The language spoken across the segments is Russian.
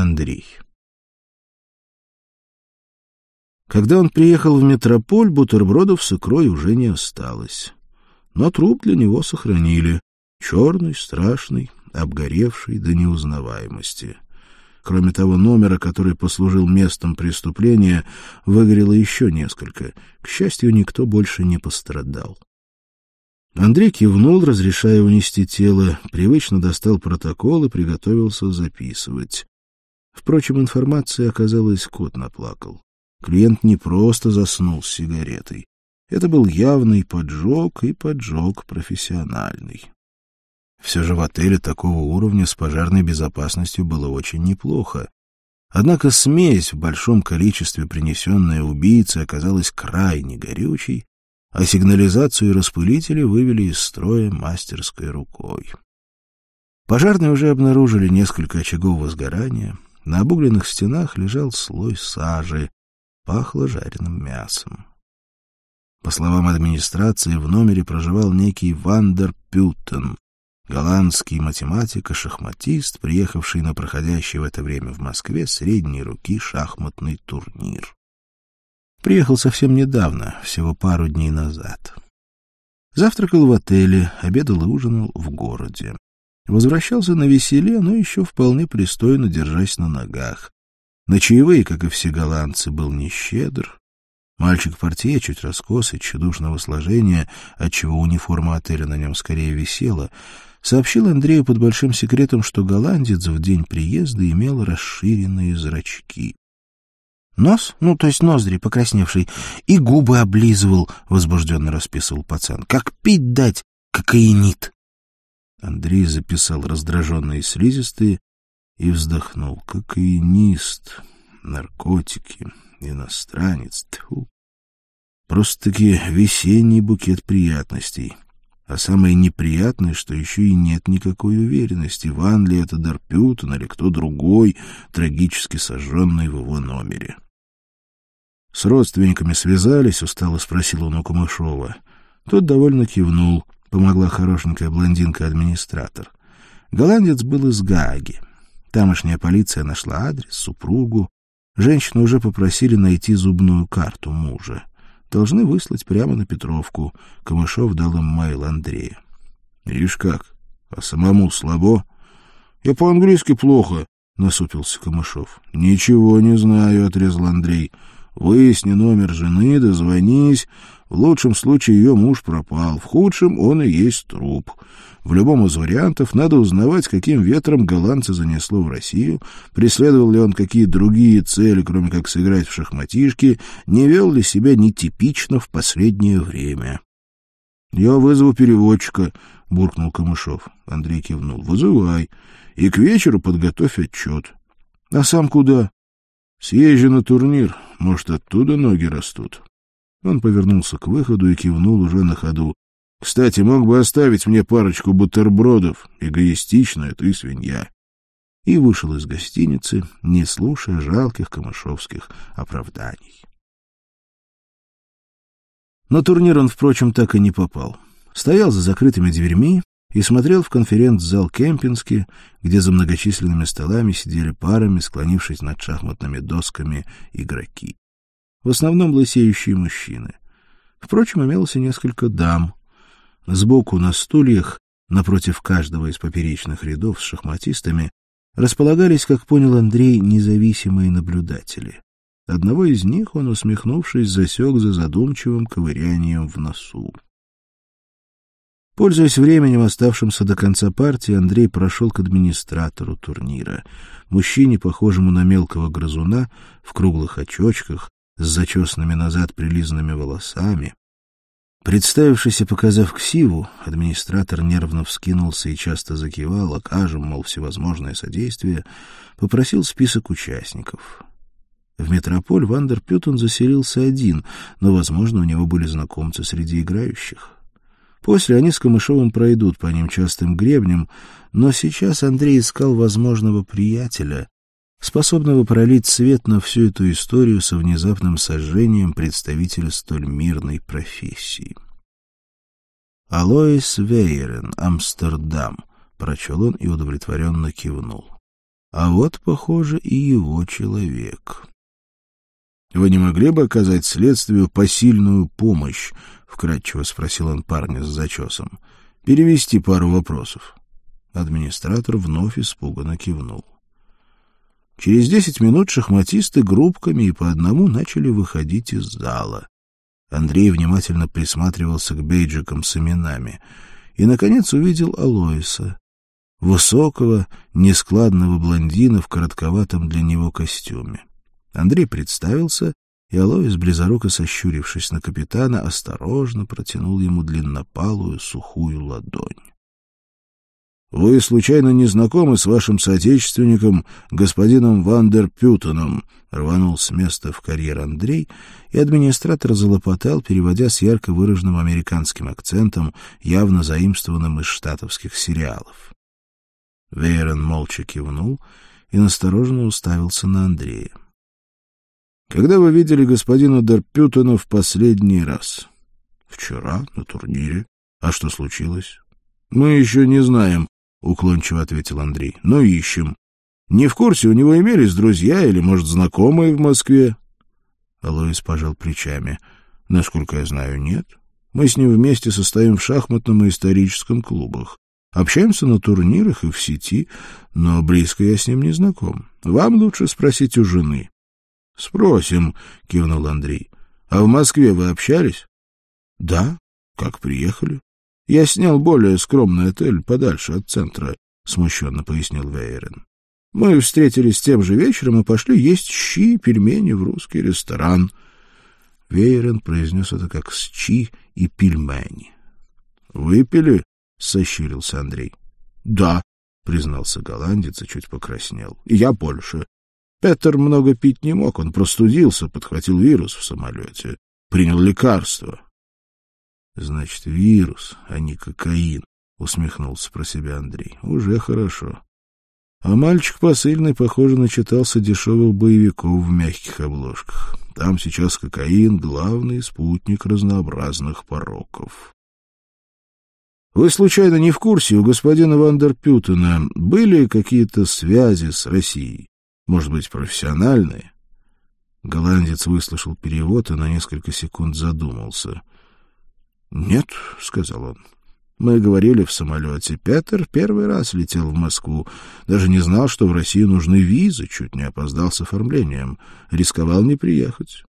Андрей. Когда он приехал в метрополь, бутербродов с икрой уже не осталось. Но труп для него сохранили. Черный, страшный, обгоревший до неузнаваемости. Кроме того номера, который послужил местом преступления, выгорело еще несколько. К счастью, никто больше не пострадал. Андрей кивнул, разрешая унести тело, привычно достал протокол и приготовился записывать. Впрочем, информация оказалась кот наплакал. Клиент не просто заснул с сигаретой. Это был явный поджог и поджог профессиональный. Все же в отеле такого уровня с пожарной безопасностью было очень неплохо. Однако смесь в большом количестве, принесенная убийцей, оказалась крайне горючей, а сигнализацию и распылители вывели из строя мастерской рукой. Пожарные уже обнаружили несколько очагов возгорания. На обугленных стенах лежал слой сажи, пахло жареным мясом. По словам администрации, в номере проживал некий Вандер Пютен, голландский математик и шахматист, приехавший на проходящий в это время в Москве средней руки шахматный турнир. Приехал совсем недавно, всего пару дней назад. Завтракал в отеле, обедал и ужинал в городе. Возвращался на веселе, но еще вполне пристойно держась на ногах. На чаевые, как и все голландцы, был нещедр. Мальчик-портье, чуть раскосый, тщедушного сложения, отчего униформа отеля на нем скорее висела, сообщил Андрею под большим секретом, что голландец в день приезда имел расширенные зрачки. Нос, ну, то есть ноздри покрасневший, и губы облизывал, — возбужденно расписывал пацан. Как пить дать, кокаинит. Андрей записал раздраженные слизистые и вздохнул. Кокаинист, наркотики, иностранец. Тьфу. Просто-таки весенний букет приятностей. А самое неприятное, что еще и нет никакой уверенности, Ван ли это Дарпютон или кто другой, трагически сожженный в его номере. С родственниками связались, устало спросил он у Камышова. Тот довольно кивнул, помогла хорошенькая блондинка-администратор. Голландец был из Гааги. Тамошняя полиция нашла адрес, супругу. Женщину уже попросили найти зубную карту мужа должны выслать прямо на Петровку. Камышов дал им майл Андрея. — Ишь как, а самому слабо? — Я по-английски плохо, — насупился Камышов. — Ничего не знаю, — отрезал Андрей. — Выясни номер жены, дозвонись. В лучшем случае ее муж пропал, в худшем он и есть труп. В любом из вариантов надо узнавать, каким ветром голландца занесло в Россию, преследовал ли он какие другие цели, кроме как сыграть в шахматишки, не вел ли себя нетипично в последнее время. — Я вызову переводчика, — буркнул Камышов. Андрей кивнул. — Вызывай. И к вечеру подготовь отчет. — А сам куда? — Съезжу на турнир. Может, оттуда ноги растут. Он повернулся к выходу и кивнул уже на ходу. Кстати, мог бы оставить мне парочку бутербродов. Эгоистичная ты свинья. И вышел из гостиницы, не слушая жалких камышовских оправданий. На турнир он, впрочем, так и не попал. Стоял за закрытыми дверьми и смотрел в конференц-зал Кемпински, где за многочисленными столами сидели парами, склонившись над шахматными досками, игроки. В основном лысеющие мужчины. Впрочем, имелось и несколько дам, Сбоку на стульях, напротив каждого из поперечных рядов с шахматистами, располагались, как понял Андрей, независимые наблюдатели. Одного из них он, усмехнувшись, засек за задумчивым ковырянием в носу. Пользуясь временем, оставшимся до конца партии, Андрей прошел к администратору турнира. Мужчине, похожему на мелкого грызуна, в круглых очочках, с зачесанными назад прилизанными волосами, Представившись и показав ксиву, администратор нервно вскинулся и часто закивал, окажем, мол, всевозможное содействие, попросил список участников. В метрополь Вандер Пютон заселился один, но, возможно, у него были знакомцы среди играющих. После они с Камышовым пройдут по ним частым гребнем, но сейчас Андрей искал возможного приятеля, способного пролить свет на всю эту историю со внезапным сожжением представителя столь мирной профессии. «Алоис Вейерен, Амстердам», — прочел он и удовлетворенно кивнул. а вот, похоже, и его человек. — Вы не могли бы оказать следствию посильную помощь? — вкратчиво спросил он парня с зачесом. — Перевести пару вопросов. Администратор вновь испуганно кивнул. Через десять минут шахматисты группками и по одному начали выходить из зала. Андрей внимательно присматривался к бейджикам с именами и, наконец, увидел Алоиса, высокого, нескладного блондина в коротковатом для него костюме. Андрей представился, и Алоис, близоруко сощурившись на капитана, осторожно протянул ему длиннопалую сухую ладонь. — Вы, случайно, не знакомы с вашим соотечественником, господином Вандер Пютоном? — рванул с места в карьер Андрей, и администратор залопотал, переводя с ярко выраженным американским акцентом, явно заимствованным из штатовских сериалов. Вейрон молча кивнул и настороженно уставился на Андрея. — Когда вы видели господина Дерпютона в последний раз? — Вчера, на турнире. А что случилось? — Мы еще не знаем, — уклончиво ответил Андрей. — Но ищем. Не в курсе, у него имелись друзья или, может, знакомые в Москве? Алоис пожал плечами. — Насколько я знаю, нет. Мы с ним вместе состоим в шахматном и историческом клубах. Общаемся на турнирах и в сети, но близко я с ним не знаком. Вам лучше спросить у жены. — Спросим, — кивнул Андрей. — А в Москве вы общались? — Да. Как приехали? — Я снял более скромный отель подальше от центра, — смущенно пояснил Вейерен. Мы встретились тем же вечером и пошли есть щи и пельмени в русский ресторан. Вейерен произнес это как «щи» и «пельмени». — Выпили? — сощурился Андрей. — Да, — признался голландец и чуть покраснел. — Я больше. Петер много пить не мог, он простудился, подхватил вирус в самолете, принял лекарство. — Значит, вирус, а не кокаин, — усмехнулся про себя Андрей. — Уже хорошо. А мальчик посыльный, похоже, начитался дешевых боевиков в мягких обложках. Там сейчас кокаин — главный спутник разнообразных пороков. Вы, случайно, не в курсе, у господина Вандерпютена были какие-то связи с Россией? Может быть, профессиональные? Голландец выслушал перевод и на несколько секунд задумался. — Нет, — сказал он. — Мы говорили в самолете. Петер первый раз летел в Москву. Даже не знал, что в России нужны визы, чуть не опоздал с оформлением. Рисковал не приехать.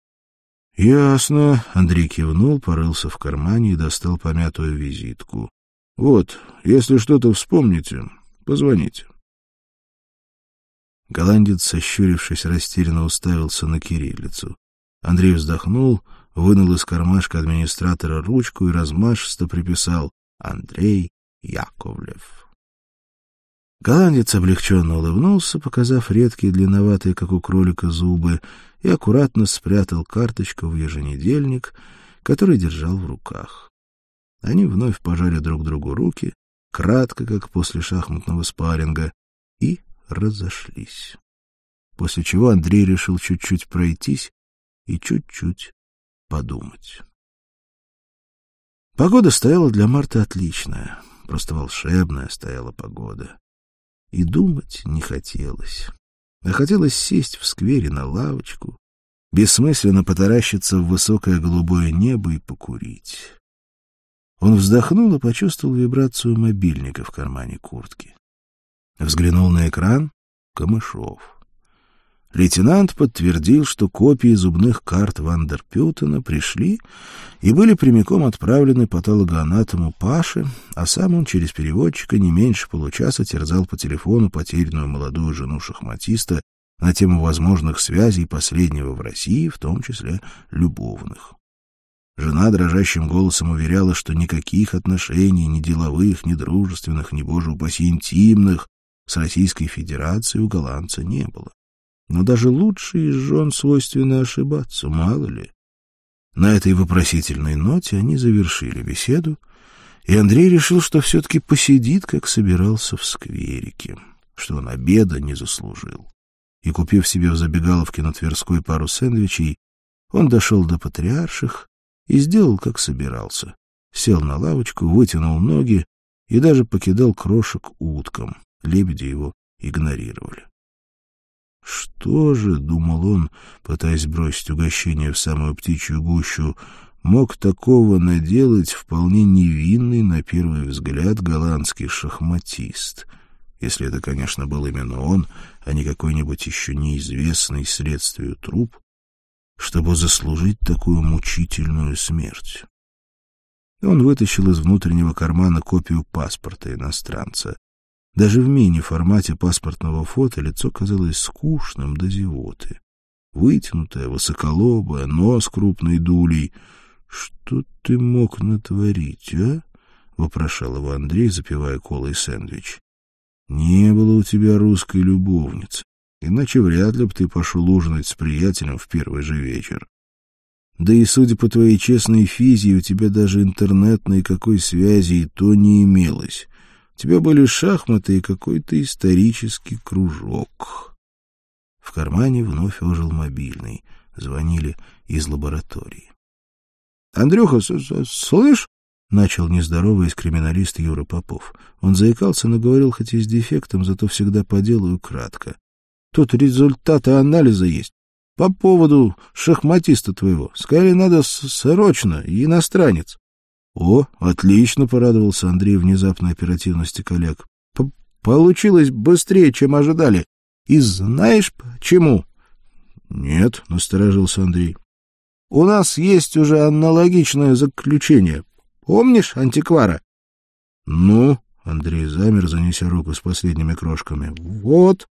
— Ясно. Андрей кивнул, порылся в кармане и достал помятую визитку. — Вот, если что-то вспомните, позвоните. Голландец, сощурившись, растерянно уставился на кириллицу. Андрей вздохнул, вынул из кармашка администратора ручку и размашисто приписал «Андрей Яковлев». Голландец облегченно улыбнулся, показав редкие длинноватые, как у кролика, зубы, и аккуратно спрятал карточку в еженедельник, который держал в руках. Они вновь пожали друг другу руки, кратко, как после шахматного спарринга, и разошлись. После чего Андрей решил чуть-чуть пройтись и чуть-чуть подумать. Погода стояла для марта отличная, просто волшебная стояла погода. И думать не хотелось а хотелось сесть в сквере на лавочку, бессмысленно потаращиться в высокое голубое небо и покурить. Он вздохнул и почувствовал вибрацию мобильника в кармане куртки. Взглянул на экран — Камышов. Лейтенант подтвердил, что копии зубных карт Вандерпютена пришли и были прямиком отправлены патологоанатому Паше, а сам он через переводчика не меньше получаса терзал по телефону потерянную молодую жену шахматиста на тему возможных связей последнего в России, в том числе любовных. Жена дрожащим голосом уверяла, что никаких отношений, ни деловых, ни дружественных, ни, боже упаси, интимных с Российской Федерацией у голландца не было. Но даже лучшие из жен свойственно ошибаться, мало ли. На этой вопросительной ноте они завершили беседу, и Андрей решил, что все-таки посидит, как собирался в скверике, что он обеда не заслужил. И, купив себе в забегаловке на Тверской пару сэндвичей, он дошел до патриарших и сделал, как собирался. Сел на лавочку, вытянул ноги и даже покидал крошек уткам. Лебеди его игнорировали. Что же, — думал он, пытаясь бросить угощение в самую птичью гущу, — мог такого наделать вполне невинный на первый взгляд голландский шахматист, если это, конечно, был именно он, а не какой-нибудь еще неизвестный следствию труп, чтобы заслужить такую мучительную смерть. Он вытащил из внутреннего кармана копию паспорта иностранца. Даже в мини-формате паспортного фото лицо казалось скучным до зевоты. Вытянутое, высоколобое, нос крупной дулей. «Что ты мог натворить, а?» — вопрошал его Андрей, запивая колой сэндвич. «Не было у тебя русской любовницы, иначе вряд ли бы ты пошел ужинать с приятелем в первый же вечер. Да и, судя по твоей честной физии, у тебя даже интернетной какой связи и то не имелось. У тебя были шахматы и какой-то исторический кружок. В кармане вновь ожил мобильный. Звонили из лаборатории. — Андрюха, слышь? — начал нездоровый криминалист Юра Попов. Он заикался, но говорил хоть и с дефектом, зато всегда по делу и кратко. — Тут результаты анализа есть. По поводу шахматиста твоего. Сказали, надо срочно, иностранец. — О, отлично, — порадовался Андрей внезапной оперативности коллег. — Получилось быстрее, чем ожидали. И знаешь почему? — Нет, — насторожился Андрей. — У нас есть уже аналогичное заключение. Помнишь антиквара? — Ну, — Андрей замер, занеся руку с последними крошками. — Вот.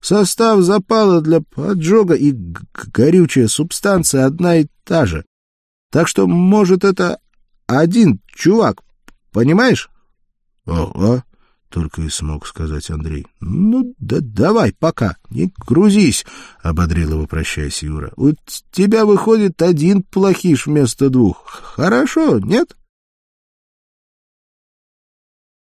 Состав запала для поджога и горючая субстанция одна и та же. Так что, может, это один чувак, понимаешь? — Ага, — только и смог сказать Андрей. — Ну, да давай пока, не грузись, — ободрил его, прощаясь Юра. — У тебя выходит один плохиш вместо двух. Хорошо, нет? —